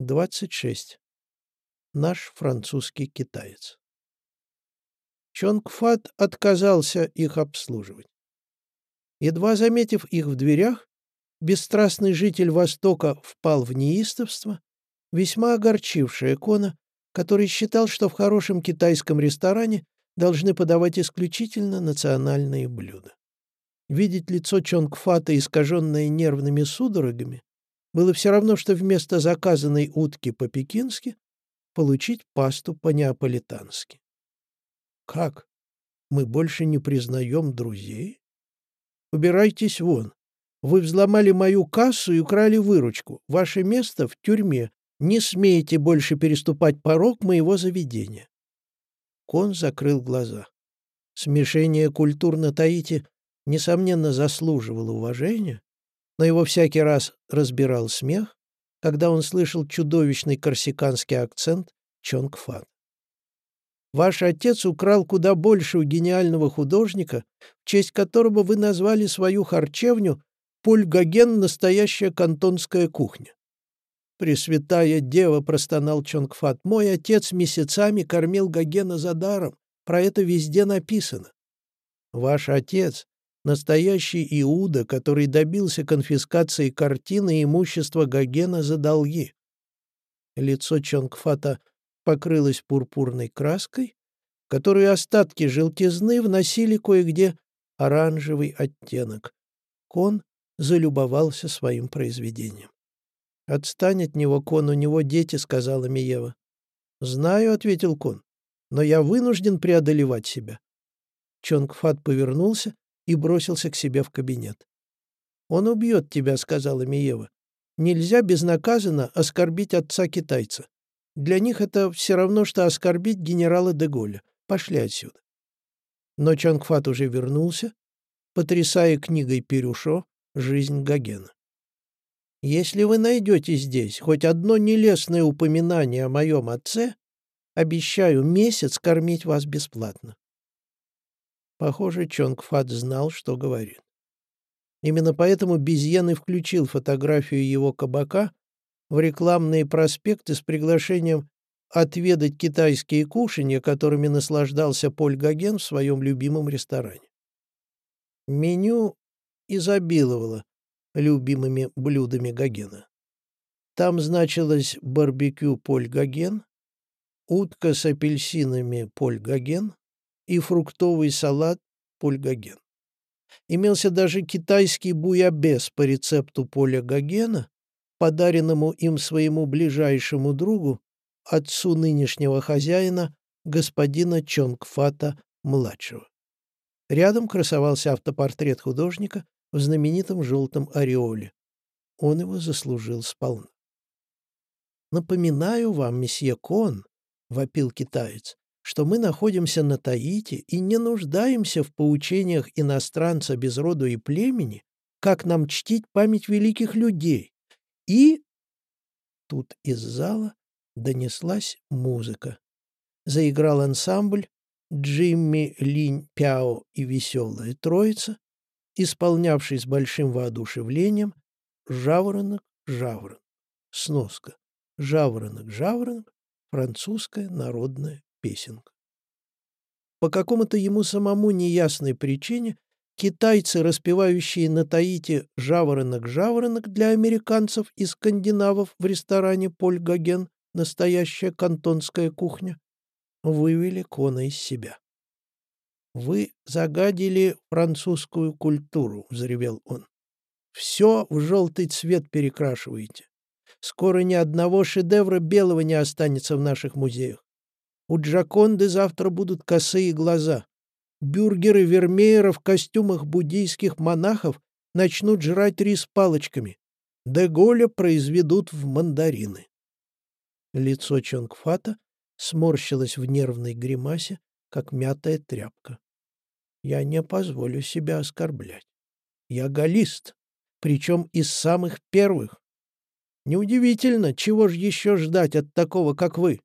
26. Наш французский китаец. Чонгфат отказался их обслуживать. Едва заметив их в дверях, бесстрастный житель Востока впал в неистовство, весьма огорчившее Кона, который считал, что в хорошем китайском ресторане должны подавать исключительно национальные блюда. Видеть лицо Чонгфата, искаженное нервными судорогами, было все равно, что вместо заказанной утки по-пекински получить пасту по-неаполитански. «Как? Мы больше не признаем друзей? Убирайтесь вон. Вы взломали мою кассу и украли выручку. Ваше место в тюрьме. Не смейте больше переступать порог моего заведения». Кон закрыл глаза. Смешение культур на Таити, несомненно, заслуживало уважения, но его всякий раз разбирал смех, когда он слышал чудовищный корсиканский акцент Чонгфан. Ваш отец украл куда больше у гениального художника, в честь которого вы назвали свою харчевню «Поль Гоген. Настоящая кантонская кухня». «Пресвятая дева», — простонал Чонгфат, — «мой отец месяцами кормил Гогена за даром. Про это везде написано». «Ваш отец настоящий Иуда, который добился конфискации картины и имущества Гогена за долги. Лицо Чонгфата покрылось пурпурной краской, которую остатки желтизны вносили кое-где оранжевый оттенок. Кон залюбовался своим произведением. «Отстань от него, Кон, у него дети», — сказала Миева. «Знаю», — ответил Кон, — «но я вынужден преодолевать себя». Чонгфат повернулся и бросился к себе в кабинет. «Он убьет тебя», — сказала Миева. «Нельзя безнаказанно оскорбить отца китайца. Для них это все равно, что оскорбить генерала Деголя. Пошли отсюда». Но Чонгфат уже вернулся, потрясая книгой Перюшо «Жизнь Гогена». «Если вы найдете здесь хоть одно нелестное упоминание о моем отце, обещаю месяц кормить вас бесплатно». Похоже, Чонгфат знал, что говорит. Именно поэтому Безьен и включил фотографию его кабака в рекламные проспекты с приглашением отведать китайские кушанья, которыми наслаждался Поль Гоген в своем любимом ресторане. Меню изобиловало любимыми блюдами Гогена. Там значилось барбекю Поль Гоген, утка с апельсинами Поль Гоген, и фруктовый салат пульгаген. Имелся даже китайский буябес по рецепту Поля Гогена, подаренному им своему ближайшему другу, отцу нынешнего хозяина, господина Чонгфата-младшего. Рядом красовался автопортрет художника в знаменитом желтом ореоле. Он его заслужил сполна. «Напоминаю вам, месье Кон», — вопил китаец, что мы находимся на Таити и не нуждаемся в поучениях иностранца без роду и племени, как нам чтить память великих людей. И... Тут из зала донеслась музыка. Заиграл ансамбль Джимми, Линь, Пяо и Веселая Троица, исполнявший с большим воодушевлением «Жаворонок, жаворонок». Сноска. «Жаворонок, жаворонок» — французская народная песенка. По какому-то ему самому неясной причине китайцы, распевающие на Таити «Жаворонок-жаворонок» для американцев и скандинавов в ресторане «Поль Гоген» настоящая кантонская кухня, вывели Кона из себя. «Вы загадили французскую культуру», — взревел он. «Все в желтый цвет перекрашиваете. Скоро ни одного шедевра белого не останется в наших музеях. У Джаконды завтра будут косые глаза. Бюргеры Вермеера в костюмах буддийских монахов начнут жрать рис палочками. Деголя произведут в мандарины. Лицо Чонгфата сморщилось в нервной гримасе, как мятая тряпка. Я не позволю себя оскорблять. Я галист, причем из самых первых. Неудивительно, чего же еще ждать от такого, как вы?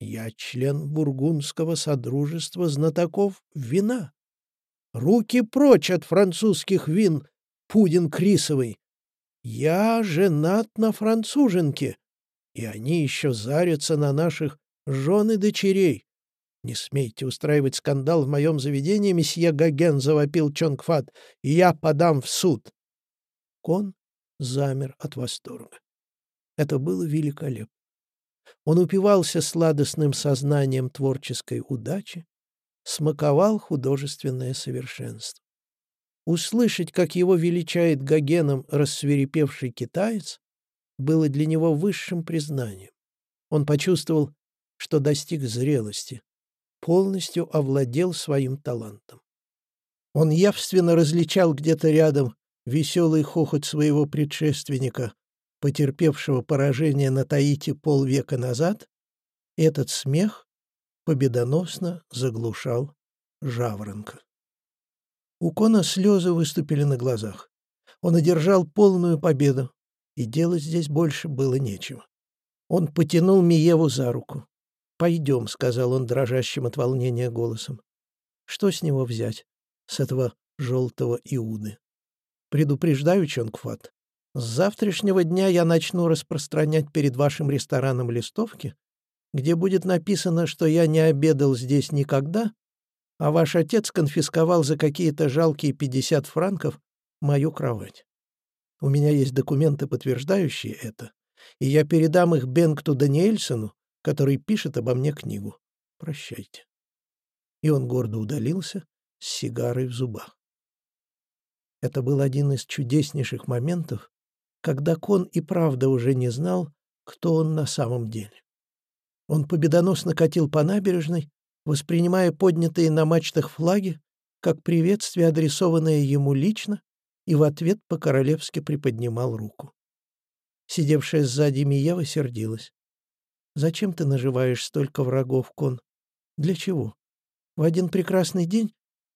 Я член Бургундского содружества знатоков вина. Руки прочь от французских вин, пудин крисовый. Я женат на француженке. И они еще зарятся на наших жен и дочерей. «Не смейте устраивать скандал в моем заведении, месье Гоген», — завопил Чонгфат, — «и я подам в суд». Кон замер от восторга. Это было великолепно. Он упивался сладостным сознанием творческой удачи, смаковал художественное совершенство. Услышать, как его величает Гогеном рассверепевший китаец, было для него высшим признанием. Он почувствовал, что достиг зрелости, полностью овладел своим талантом. Он явственно различал где-то рядом веселый хохот своего предшественника, потерпевшего поражение на Таити полвека назад, этот смех победоносно заглушал жаворонка. У Кона слезы выступили на глазах. Он одержал полную победу, и делать здесь больше было нечего. Он потянул Миеву за руку. «Пойдем», — сказал он дрожащим от волнения голосом. «Что с него взять, с этого желтого Иуды?» «Предупреждаю, Чонгфат, с завтрашнего дня я начну распространять перед вашим рестораном листовки, где будет написано, что я не обедал здесь никогда, а ваш отец конфисковал за какие-то жалкие 50 франков мою кровать. У меня есть документы, подтверждающие это, и я передам их Бенкту Даниэльсону, который пишет обо мне книгу. Прощайте». И он гордо удалился с сигарой в зубах. Это был один из чудеснейших моментов, когда Кон и правда уже не знал, кто он на самом деле. Он победоносно катил по набережной, воспринимая поднятые на мачтах флаги как приветствие, адресованное ему лично, и в ответ по-королевски приподнимал руку. Сидевшая сзади Миева сердилась. Зачем ты наживаешь столько врагов, Кон? Для чего? В один прекрасный день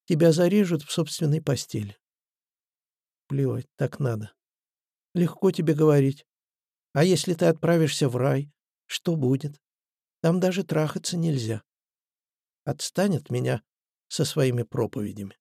тебя зарежут в собственной постели. Плевать, так надо. Легко тебе говорить. А если ты отправишься в рай, что будет? Там даже трахаться нельзя. Отстань от меня со своими проповедями.